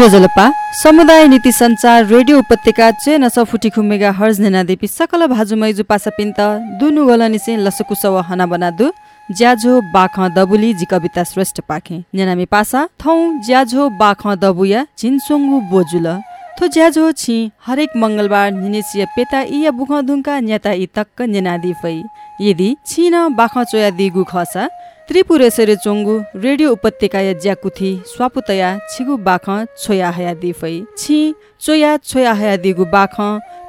नीति संचार रेडियो उपत्यका चेन सफुटी खुमेगा हर्ज नेनादेपी सकल भाजु मैजु पासा पिन्त दुनु गलनिसे लसकुसव हना बनादु ज्याझो बाख दबुली जी कविता श्रेष्ठ पाखे। नेनामी पासा थौ ज्याझो बाख दबुया झिनसोङ्गु बोजुल। थो ज्याझो छि हरेक मङ्गलबार निनेसिया पेता इया बुख धुङ्का न्याता इ तक्क नेनादी फै। यदि छिन बाख चोया दिगु खसा त्रिपुरेश्वरी चोङ्गु रेडियो उपत्यका या ज्याकुथी स्वापुतया छिगु बाख छोया हया दिफै छि चोया छोया हया दिगु बाख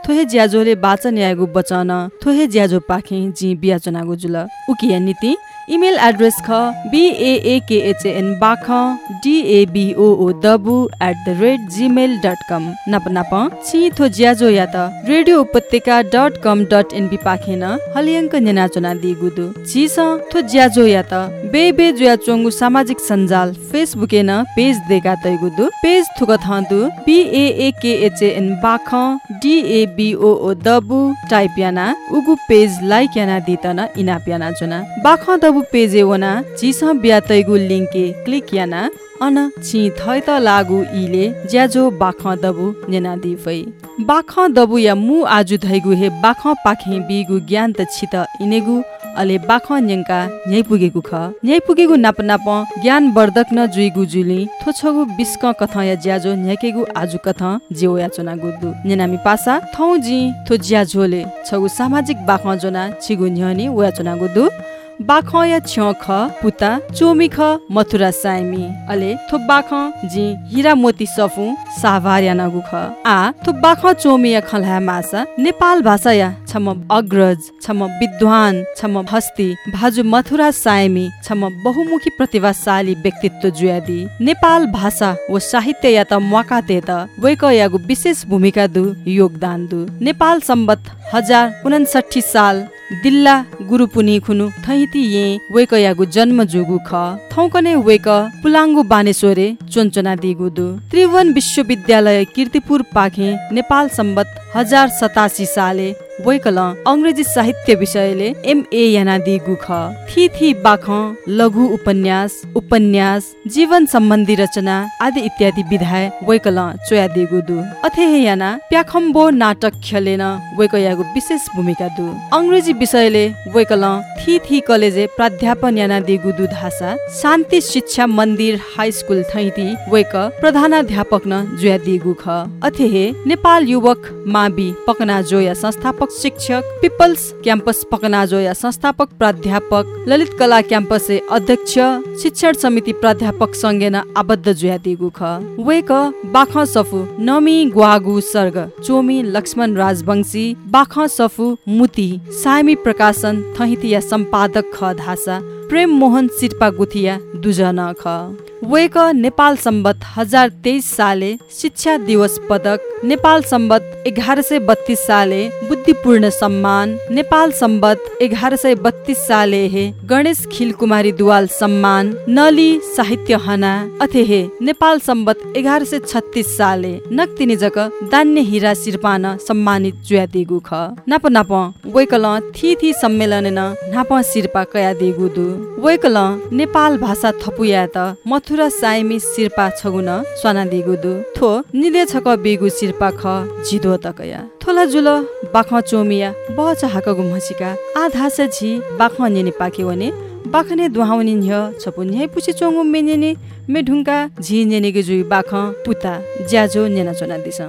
थोहे ज्याजोले बाचन यागु बचन थोहे ज्याजो पाखे जी बिया चनागु जुल। उकिया नीति इमेल एड्रेस ख बिएएकेएचएन बाख डिएबिओओ दबु at the rate gmail dot com नप नप छि थो ज्याजो या त रेडियो उपत्यका डट कम डट एनपी पाखेन हलियङ्क नेनाचोना दिगुदु छिस थो ज्याजो या त बे जुया चोङ्गु सामाजिक सञ्जाल फेसबुक न पेज देगा तैगुदु पेज थुक थन्दु बिएएकेएचएन बाख डिएबिओओ दबु टाइप याना उगु पेज लाइक याना दितन इनाप याना चोना बाख दबु पेजे वना चिस ब्यातैगु लिङ्के क्लिक याना अन छि थै त लागु इले ज्याजो बाख दबु नेना दिफै। बाख दबु या मु आजु धैगु हे बाख पाखे बिगु ज्ञान त छित इनेगु अले बाख न्यङ्का न्याइ पुगेगु ख। न्याइ पुगेगु नाप नाप ज्ञान वर्धक न जुइगु जुली थोछगु बिस्क कथ या ज्याजो न्याकेगु आजु कथ जेओ या चोना गुदु नेनामी पासा थौ जी थो ज्याजोले छगु सामाजिक बाख जोना छिगु न्यनी वा चोना गुदु बाख या ख पुता चोमी ख मथुरा साइमी। अले थोप बाख जी हिरा मोती सफु साभार या नगु ख आ थोप बाख चोमी या मासा नेपाल भाषा या छम अग्रज छम विद्वान छम हस्ती भाजु मथुरा साइमी छम बहुमुखी प्रतिभाशाली व्यक्तित्व जुयादी। नेपाल भाषा व साहित्य या त मका ते त वैक यागु विशेष भूमिका दु योगदान दु। नेपाल सम्बत हजार उनसठी साल दिल्ला गुरु पुनि खुनु थैति ये वेक यागु जन्म जुगु ख। थौकने वेक पुलाङ्गु बानेश्वरे चोन्चोना दिगुदु त्रिभुवन विश्वविद्यालय किर्तिपुर पाखे नेपाल सम्बत हजार सतासी साले वैकल अङ्ग्रेजी साहित्य विषयले एमए याना दिगु ख थि थि बाख लघु उपन्यास उपन्यास जीवन सम्बन्धी रचना आदि इत्यादि विधाय वैकल चोया दिगु दु अथे याना प्याखम्बो नाटक खेलेन वैक यागु विशेष भूमिका दु। अङ्ग्रेजी विषयले वैकल थि कलेजे प्राध्यापन याना दिगु दु धासा शान्ति शिक्षा मन्दिर हाई स्कुल थैति वैक प्रधानाध्यापक न जुया दिगु ख अथे नेपाल युवक मावि पकना जोया संस्थापक शिक्षक पिपल्स क्याम्पस पकनाजो या संस्थापक प्राध्यापक ललित कला क्याम्पस अध्यक्ष शिक्षण समिति प्राध्यापक सङ्गेन आबद्ध जुयादिगु ख वेक बाख सफु नमी ग्वागु सर्ग चोमी लक्ष्मण राजवंशी बाख सफु मुति सामी प्रकाशन थहितिया सम्पादक ख धासा प्रेम मोहन सिर्पा गुथिया दुजन ख। वेक नेपाल सम्बत हजार तेइस साले शिक्षा दिवस पदक नेपाल सम्बत एघार सय बत्तीस साले बुद्धिपूर्ण सम्मान नेपाल सम्बत एघार सय बत्तीस साले हे गणेश खिल कुमारी दुवाल सम्मान नली साहित्य हना अथे हे नेपाल सम्बत एघार सय छत्तिस साले नक्तिनी जक दान्य हिरा सिर्पान सम्मानित जुया दिगु ख नाप नाप वैकल थि थि सम्मेलन नाप सिर्पा कया दिगु दु वैकल नेपाल भाषा थपुया त मथुरा साइमी सिर्पा छगुन स्वाना दिगु दु। थो निदे छक बिगु सिर्पा ख झिदो तकया। थोला जुल बाख चोमिया बच हाकगु मसिका। आधा से झि बाख नेने पाके वने। बाखने दुहाउनि छपु न्याय पुछि चोंगु मेनेने। मेढुङ्का झि नेनेगे जुइ बाख पुता ज्याजो नेना चोना दिस।